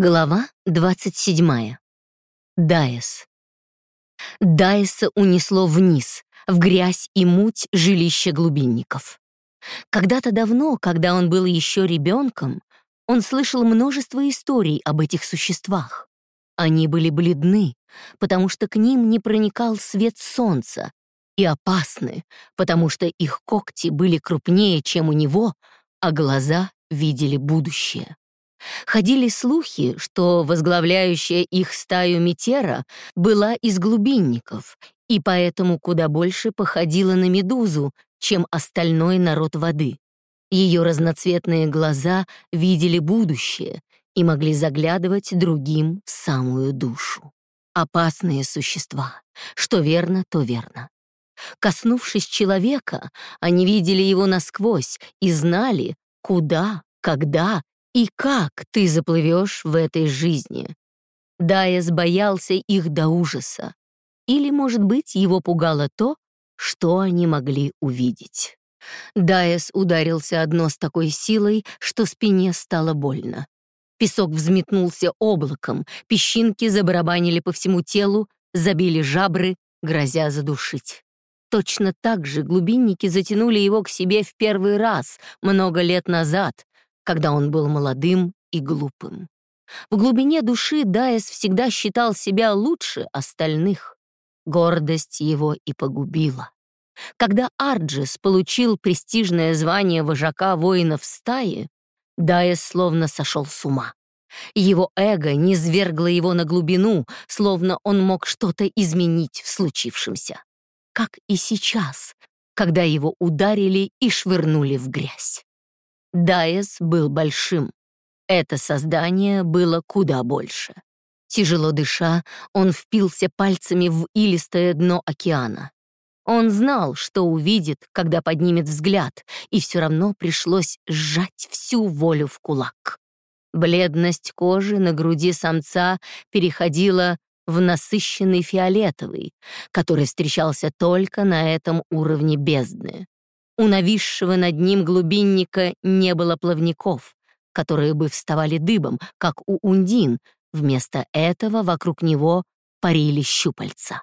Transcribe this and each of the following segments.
Глава 27. Дайес. Дайеса унесло вниз, в грязь и муть жилища глубинников. Когда-то давно, когда он был еще ребенком, он слышал множество историй об этих существах. Они были бледны, потому что к ним не проникал свет солнца, и опасны, потому что их когти были крупнее, чем у него, а глаза видели будущее. Ходили слухи, что возглавляющая их стаю Метера была из глубинников и поэтому куда больше походила на медузу, чем остальной народ воды. Ее разноцветные глаза видели будущее и могли заглядывать другим в самую душу. Опасные существа. Что верно, то верно. Коснувшись человека, они видели его насквозь и знали, куда, когда и как ты заплывешь в этой жизни? Дайес боялся их до ужаса. Или, может быть, его пугало то, что они могли увидеть. Дайес ударился одно с такой силой, что спине стало больно. Песок взметнулся облаком, песчинки забарабанили по всему телу, забили жабры, грозя задушить. Точно так же глубинники затянули его к себе в первый раз, много лет назад, когда он был молодым и глупым. В глубине души Дайес всегда считал себя лучше остальных. Гордость его и погубила. Когда Арджис получил престижное звание вожака воинов стаи, Дайес словно сошел с ума. Его эго низвергло его на глубину, словно он мог что-то изменить в случившемся. Как и сейчас, когда его ударили и швырнули в грязь. Дайес был большим. Это создание было куда больше. Тяжело дыша, он впился пальцами в илистое дно океана. Он знал, что увидит, когда поднимет взгляд, и все равно пришлось сжать всю волю в кулак. Бледность кожи на груди самца переходила в насыщенный фиолетовый, который встречался только на этом уровне бездны. У нависшего над ним глубинника не было плавников, которые бы вставали дыбом, как у ундин, вместо этого вокруг него парили щупальца.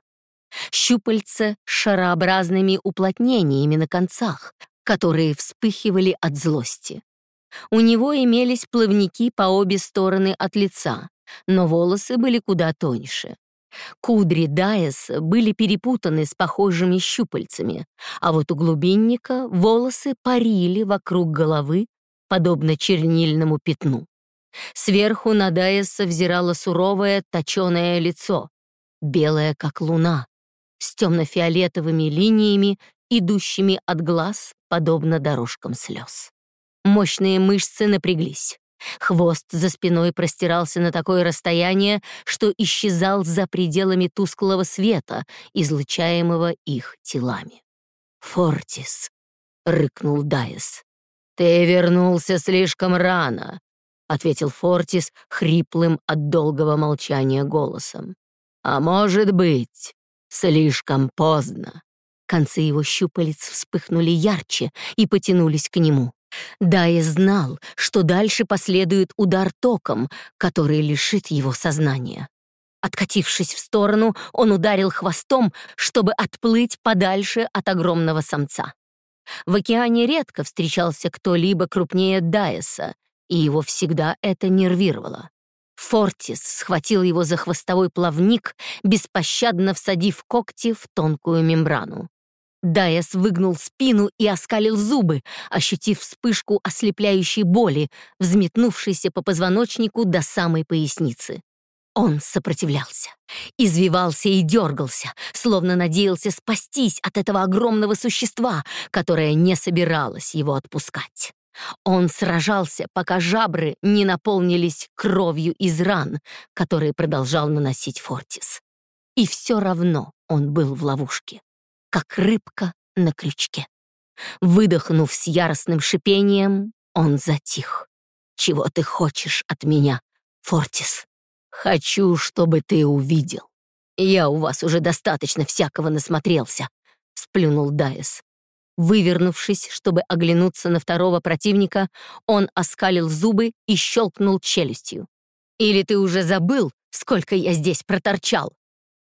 Щупальца с шарообразными уплотнениями на концах, которые вспыхивали от злости. У него имелись плавники по обе стороны от лица, но волосы были куда тоньше. Кудри Дайеса были перепутаны с похожими щупальцами, а вот у глубинника волосы парили вокруг головы, подобно чернильному пятну. Сверху на Дайеса взирало суровое точеное лицо, белое как луна, с темно-фиолетовыми линиями, идущими от глаз, подобно дорожкам слез. Мощные мышцы напряглись. Хвост за спиной простирался на такое расстояние, что исчезал за пределами тусклого света, излучаемого их телами. «Фортис», — рыкнул Дайес. «Ты вернулся слишком рано», — ответил Фортис хриплым от долгого молчания голосом. «А может быть, слишком поздно». Концы его щупалец вспыхнули ярче и потянулись к нему. Дая знал, что дальше последует удар током, который лишит его сознания. Откатившись в сторону, он ударил хвостом, чтобы отплыть подальше от огромного самца. В океане редко встречался кто-либо крупнее Дайеса, и его всегда это нервировало. Фортис схватил его за хвостовой плавник, беспощадно всадив когти в тонкую мембрану. Дайас выгнул спину и оскалил зубы, ощутив вспышку ослепляющей боли, взметнувшейся по позвоночнику до самой поясницы. Он сопротивлялся, извивался и дергался, словно надеялся спастись от этого огромного существа, которое не собиралось его отпускать. Он сражался, пока жабры не наполнились кровью из ран, которые продолжал наносить Фортис. И все равно он был в ловушке как рыбка на крючке. Выдохнув с яростным шипением, он затих. «Чего ты хочешь от меня, Фортис?» «Хочу, чтобы ты увидел. Я у вас уже достаточно всякого насмотрелся», — сплюнул Дайес. Вывернувшись, чтобы оглянуться на второго противника, он оскалил зубы и щелкнул челюстью. Или ты уже забыл, сколько я здесь проторчал?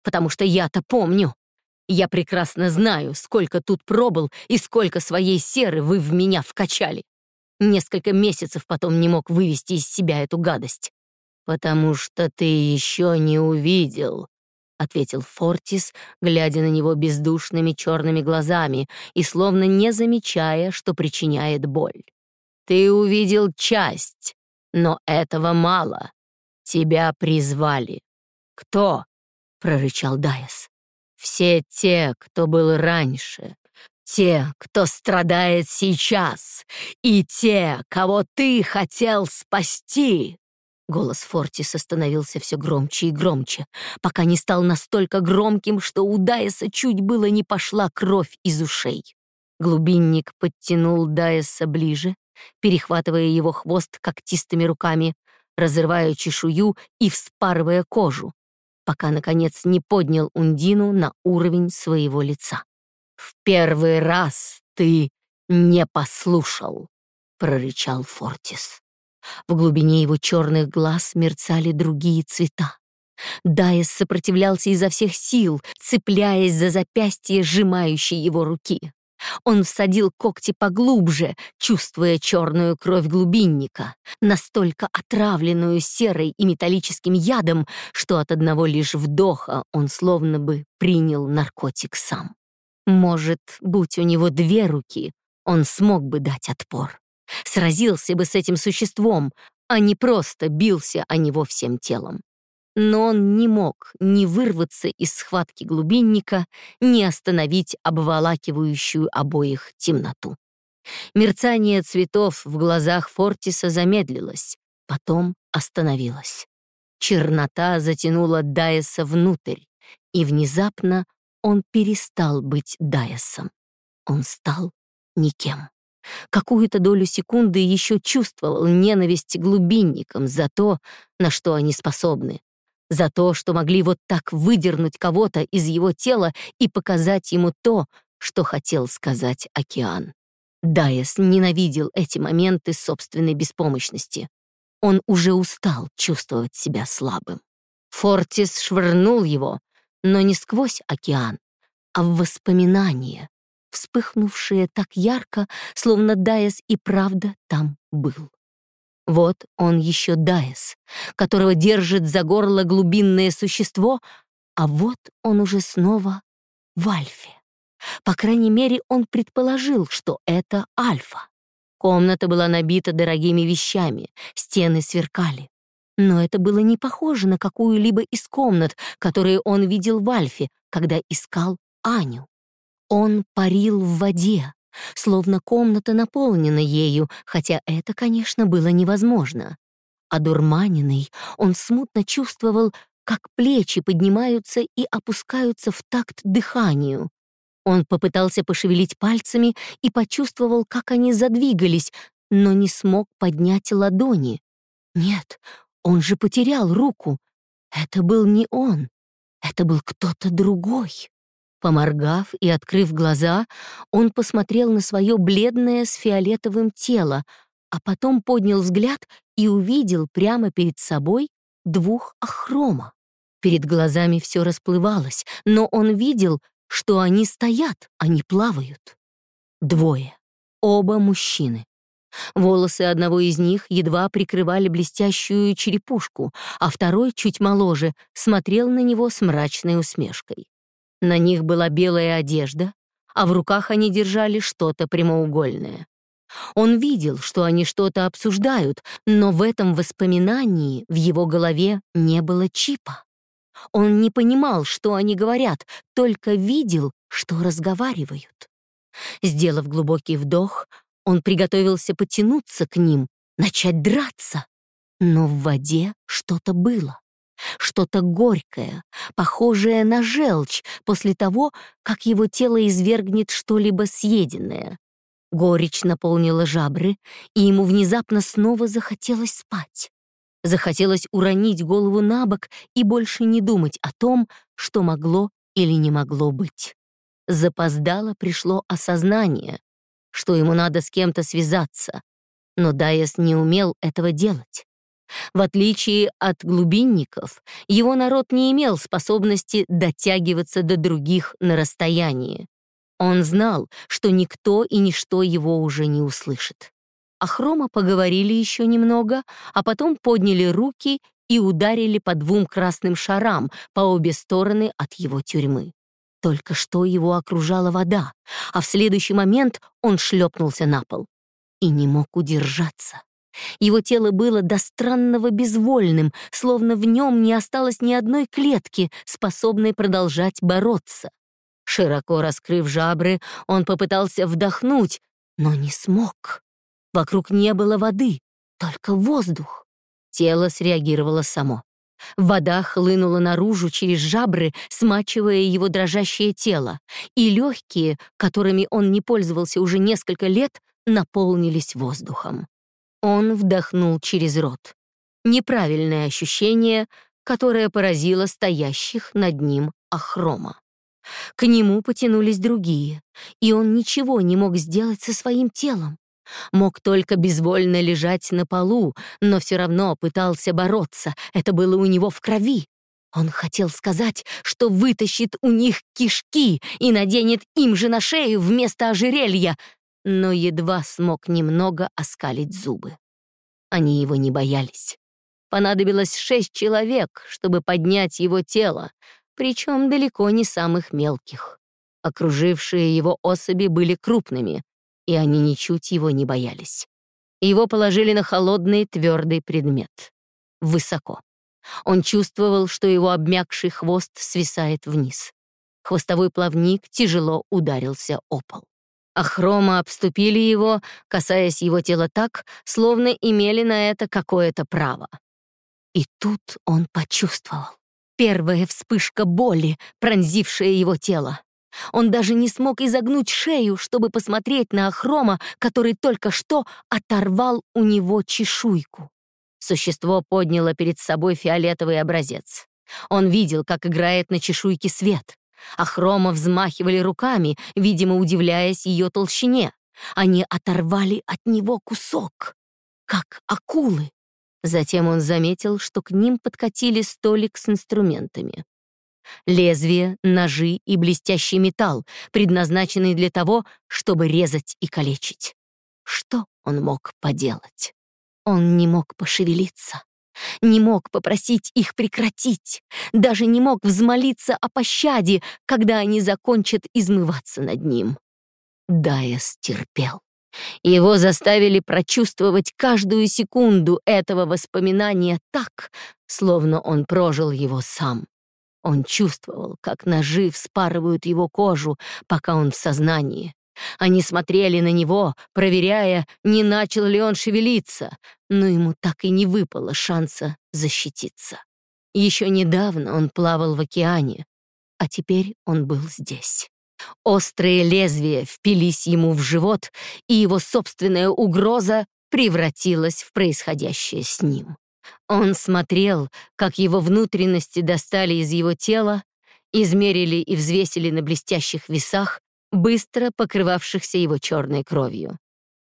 Потому что я-то помню. Я прекрасно знаю, сколько тут пробыл и сколько своей серы вы в меня вкачали. Несколько месяцев потом не мог вывести из себя эту гадость. «Потому что ты еще не увидел», — ответил Фортис, глядя на него бездушными черными глазами и словно не замечая, что причиняет боль. «Ты увидел часть, но этого мало. Тебя призвали». «Кто?» — прорычал Дайс. «Все те, кто был раньше, те, кто страдает сейчас, и те, кого ты хотел спасти!» Голос Фортиса становился все громче и громче, пока не стал настолько громким, что у Дайеса чуть было не пошла кровь из ушей. Глубинник подтянул Дайеса ближе, перехватывая его хвост когтистыми руками, разрывая чешую и вспарывая кожу, пока, наконец, не поднял Ундину на уровень своего лица. «В первый раз ты не послушал», — прорычал Фортис. В глубине его черных глаз мерцали другие цвета. Дайес сопротивлялся изо всех сил, цепляясь за запястье сжимающей его руки. Он всадил когти поглубже, чувствуя черную кровь глубинника, настолько отравленную серой и металлическим ядом, что от одного лишь вдоха он словно бы принял наркотик сам. Может, будь у него две руки, он смог бы дать отпор сразился бы с этим существом, а не просто бился о него всем телом. Но он не мог ни вырваться из схватки глубинника, ни остановить обволакивающую обоих темноту. Мерцание цветов в глазах Фортиса замедлилось, потом остановилось. Чернота затянула Дайеса внутрь, и внезапно он перестал быть Дайесом. Он стал никем. Какую-то долю секунды еще чувствовал ненависть глубинникам за то, на что они способны, за то, что могли вот так выдернуть кого-то из его тела и показать ему то, что хотел сказать океан. Дайес ненавидел эти моменты собственной беспомощности. Он уже устал чувствовать себя слабым. Фортис швырнул его, но не сквозь океан, а в воспоминания, вспыхнувшие так ярко, словно Дайес и правда там был. Вот он еще Дайес, которого держит за горло глубинное существо, а вот он уже снова в Альфе. По крайней мере, он предположил, что это Альфа. Комната была набита дорогими вещами, стены сверкали. Но это было не похоже на какую-либо из комнат, которые он видел в Альфе, когда искал Аню. Он парил в воде, словно комната наполнена ею, хотя это, конечно, было невозможно. Одурманенный, он смутно чувствовал, как плечи поднимаются и опускаются в такт дыханию. Он попытался пошевелить пальцами и почувствовал, как они задвигались, но не смог поднять ладони. Нет, он же потерял руку. Это был не он, это был кто-то другой. Поморгав и открыв глаза, он посмотрел на свое бледное с фиолетовым тело, а потом поднял взгляд и увидел прямо перед собой двух охрома. Перед глазами все расплывалось, но он видел, что они стоят, а не плавают. Двое. Оба мужчины. Волосы одного из них едва прикрывали блестящую черепушку, а второй, чуть моложе, смотрел на него с мрачной усмешкой. На них была белая одежда, а в руках они держали что-то прямоугольное. Он видел, что они что-то обсуждают, но в этом воспоминании в его голове не было чипа. Он не понимал, что они говорят, только видел, что разговаривают. Сделав глубокий вдох, он приготовился потянуться к ним, начать драться. Но в воде что-то было что-то горькое, похожее на желчь после того, как его тело извергнет что-либо съеденное. Горечь наполнила жабры, и ему внезапно снова захотелось спать. Захотелось уронить голову на бок и больше не думать о том, что могло или не могло быть. Запоздало пришло осознание, что ему надо с кем-то связаться, но Дайес не умел этого делать. В отличие от глубинников, его народ не имел способности дотягиваться до других на расстоянии. Он знал, что никто и ничто его уже не услышит. А Хрома поговорили еще немного, а потом подняли руки и ударили по двум красным шарам по обе стороны от его тюрьмы. Только что его окружала вода, а в следующий момент он шлепнулся на пол и не мог удержаться. Его тело было до странного безвольным, словно в нем не осталось ни одной клетки, способной продолжать бороться. Широко раскрыв жабры, он попытался вдохнуть, но не смог. Вокруг не было воды, только воздух. Тело среагировало само. Вода хлынула наружу через жабры, смачивая его дрожащее тело, и легкие, которыми он не пользовался уже несколько лет, наполнились воздухом. Он вдохнул через рот. Неправильное ощущение, которое поразило стоящих над ним Ахрома. К нему потянулись другие, и он ничего не мог сделать со своим телом. Мог только безвольно лежать на полу, но все равно пытался бороться, это было у него в крови. Он хотел сказать, что вытащит у них кишки и наденет им же на шею вместо ожерелья, но едва смог немного оскалить зубы. Они его не боялись. Понадобилось шесть человек, чтобы поднять его тело, причем далеко не самых мелких. Окружившие его особи были крупными, и они ничуть его не боялись. Его положили на холодный твердый предмет. Высоко. Он чувствовал, что его обмякший хвост свисает вниз. Хвостовой плавник тяжело ударился о пол. Ахрома обступили его, касаясь его тела так, словно имели на это какое-то право. И тут он почувствовал. Первая вспышка боли, пронзившая его тело. Он даже не смог изогнуть шею, чтобы посмотреть на Ахрома, который только что оторвал у него чешуйку. Существо подняло перед собой фиолетовый образец. Он видел, как играет на чешуйке свет. Ахрома взмахивали руками, видимо, удивляясь ее толщине. Они оторвали от него кусок, как акулы. Затем он заметил, что к ним подкатили столик с инструментами. Лезвие, ножи и блестящий металл, предназначенный для того, чтобы резать и калечить. Что он мог поделать? Он не мог пошевелиться, не мог попросить их прекратить, даже не мог взмолиться о пощаде, когда они закончат измываться над ним. Дайес терпел. Его заставили прочувствовать каждую секунду этого воспоминания так, словно он прожил его сам. Он чувствовал, как ножи вспарывают его кожу, пока он в сознании. Они смотрели на него, проверяя, не начал ли он шевелиться, но ему так и не выпало шанса защититься. Еще недавно он плавал в океане, а теперь он был здесь. Острые лезвия впились ему в живот, и его собственная угроза превратилась в происходящее с ним. Он смотрел, как его внутренности достали из его тела, измерили и взвесили на блестящих весах, быстро покрывавшихся его черной кровью.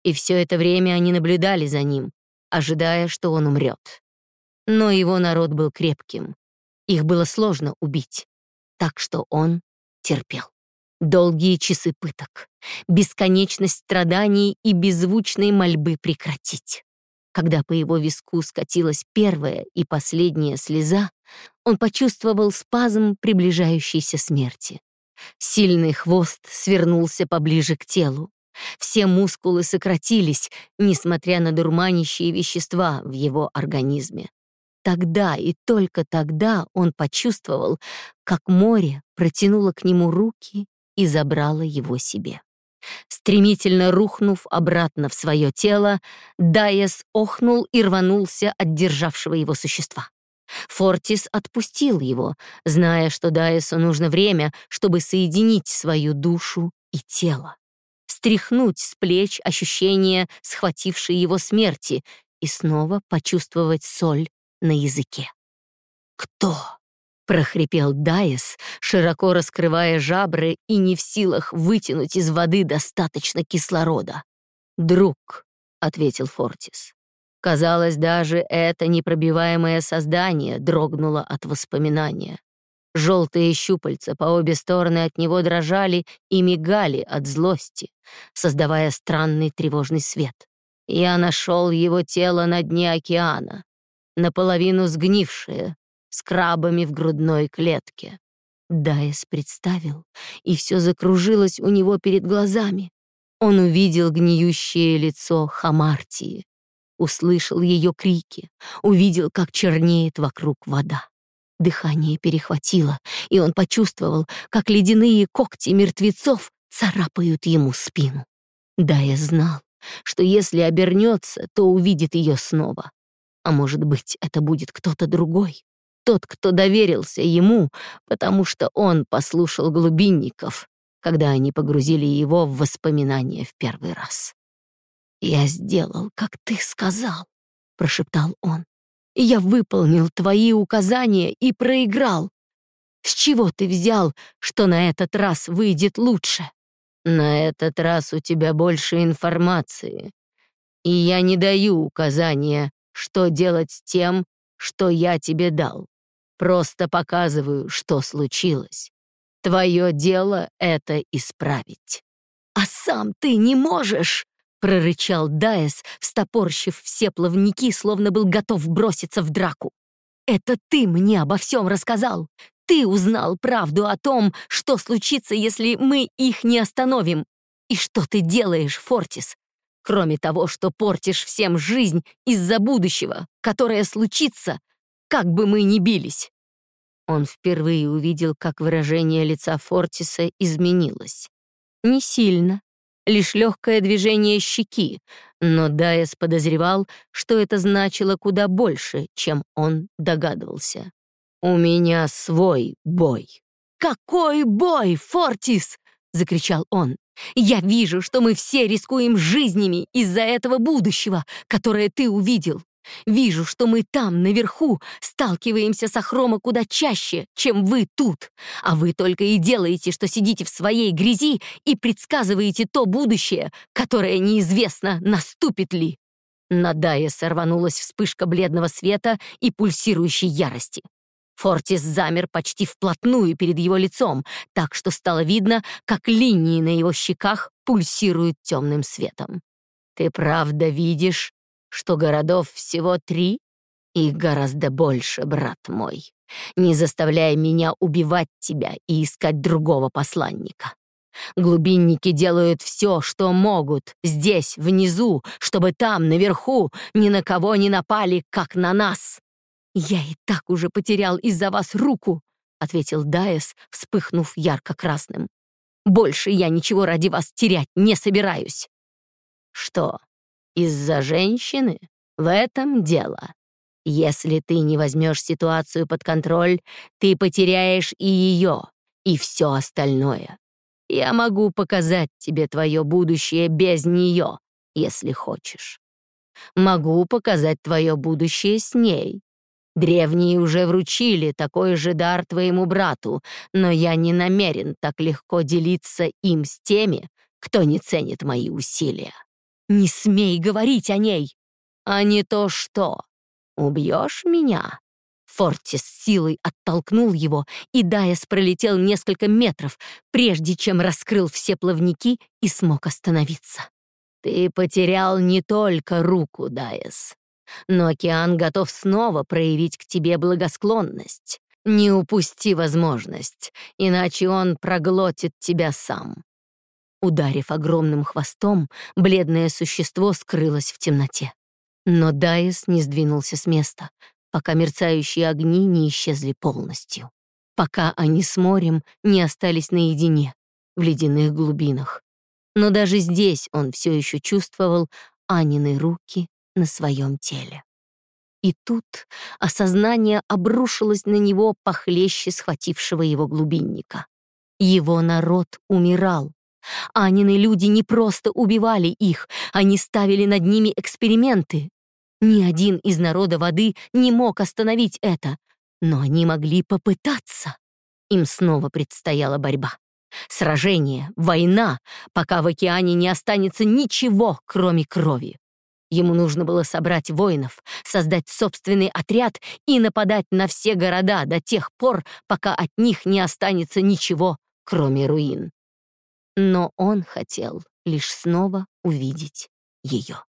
И все это время они наблюдали за ним, ожидая, что он умрет. Но его народ был крепким. Их было сложно убить, так что он терпел. Долгие часы пыток, бесконечность страданий и беззвучной мольбы прекратить. Когда по его виску скатилась первая и последняя слеза, он почувствовал спазм приближающейся смерти. Сильный хвост свернулся поближе к телу. Все мускулы сократились, несмотря на дурманящие вещества в его организме. Тогда и только тогда он почувствовал, как море протянуло к нему руки и забрало его себе. Стремительно рухнув обратно в свое тело, Дайес охнул и рванулся от державшего его существа. Фортис отпустил его, зная, что Дайесу нужно время, чтобы соединить свою душу и тело, стряхнуть с плеч ощущение схватившей его смерти и снова почувствовать соль на языке. Кто? прохрипел Дайес, широко раскрывая жабры и не в силах вытянуть из воды достаточно кислорода. «Друг», — ответил Фортис. Казалось, даже это непробиваемое создание дрогнуло от воспоминания. Желтые щупальца по обе стороны от него дрожали и мигали от злости, создавая странный тревожный свет. Я нашел его тело на дне океана, наполовину сгнившее, с крабами в грудной клетке. Дайс представил, и все закружилось у него перед глазами. Он увидел гниющее лицо Хамартии, услышал ее крики, увидел, как чернеет вокруг вода. Дыхание перехватило, и он почувствовал, как ледяные когти мертвецов царапают ему спину. Дая знал, что если обернется, то увидит ее снова. А может быть, это будет кто-то другой, тот, кто доверился ему, потому что он послушал глубинников, когда они погрузили его в воспоминания в первый раз. «Я сделал, как ты сказал», — прошептал он. «Я выполнил твои указания и проиграл. С чего ты взял, что на этот раз выйдет лучше?» «На этот раз у тебя больше информации, и я не даю указания, что делать с тем, что я тебе дал. Просто показываю, что случилось. Твое дело — это исправить». «А сам ты не можешь!» — прорычал Дайес, встопорщив все плавники, словно был готов броситься в драку. «Это ты мне обо всем рассказал. Ты узнал правду о том, что случится, если мы их не остановим. И что ты делаешь, Фортис? Кроме того, что портишь всем жизнь из-за будущего, которое случится, как бы мы ни бились». Он впервые увидел, как выражение лица Фортиса изменилось. Не сильно, лишь легкое движение щеки, но Дайес подозревал, что это значило куда больше, чем он догадывался. «У меня свой бой». «Какой бой, Фортис?» — закричал он. «Я вижу, что мы все рискуем жизнями из-за этого будущего, которое ты увидел. Вижу, что мы там, наверху, сталкиваемся с Ахрома куда чаще, чем вы тут. А вы только и делаете, что сидите в своей грязи и предсказываете то будущее, которое неизвестно, наступит ли. На Дае сорванулась вспышка бледного света и пульсирующей ярости. Фортис замер почти вплотную перед его лицом, так что стало видно, как линии на его щеках пульсируют темным светом. «Ты правда видишь, что городов всего три? Их гораздо больше, брат мой. Не заставляй меня убивать тебя и искать другого посланника. Глубинники делают все, что могут, здесь, внизу, чтобы там, наверху, ни на кого не напали, как на нас. «Я и так уже потерял из-за вас руку», — ответил Дайес, вспыхнув ярко-красным. «Больше я ничего ради вас терять не собираюсь». «Что, из-за женщины? В этом дело. Если ты не возьмешь ситуацию под контроль, ты потеряешь и ее, и все остальное. Я могу показать тебе твое будущее без нее, если хочешь. Могу показать твое будущее с ней. Древние уже вручили такой же дар твоему брату, но я не намерен так легко делиться им с теми, кто не ценит мои усилия. Не смей говорить о ней. А не то что. Убьешь меня? Фортис силой оттолкнул его, и Дайес пролетел несколько метров, прежде чем раскрыл все плавники и смог остановиться. Ты потерял не только руку, Дайес, но океан готов снова проявить к тебе благосклонность. Не упусти возможность, иначе он проглотит тебя сам. Ударив огромным хвостом, бледное существо скрылось в темноте. Но Дайес не сдвинулся с места, пока мерцающие огни не исчезли полностью. Пока они с морем не остались наедине, в ледяных глубинах. Но даже здесь он все еще чувствовал Анины руки на своем теле. И тут осознание обрушилось на него похлеще схватившего его глубинника. Его народ умирал, Анины люди не просто убивали их, они ставили над ними эксперименты. Ни один из народа воды не мог остановить это, но они могли попытаться. Им снова предстояла борьба. Сражение, война, пока в океане не останется ничего, кроме крови. Ему нужно было собрать воинов, создать собственный отряд и нападать на все города до тех пор, пока от них не останется ничего, кроме руин. Но он хотел лишь снова увидеть ее.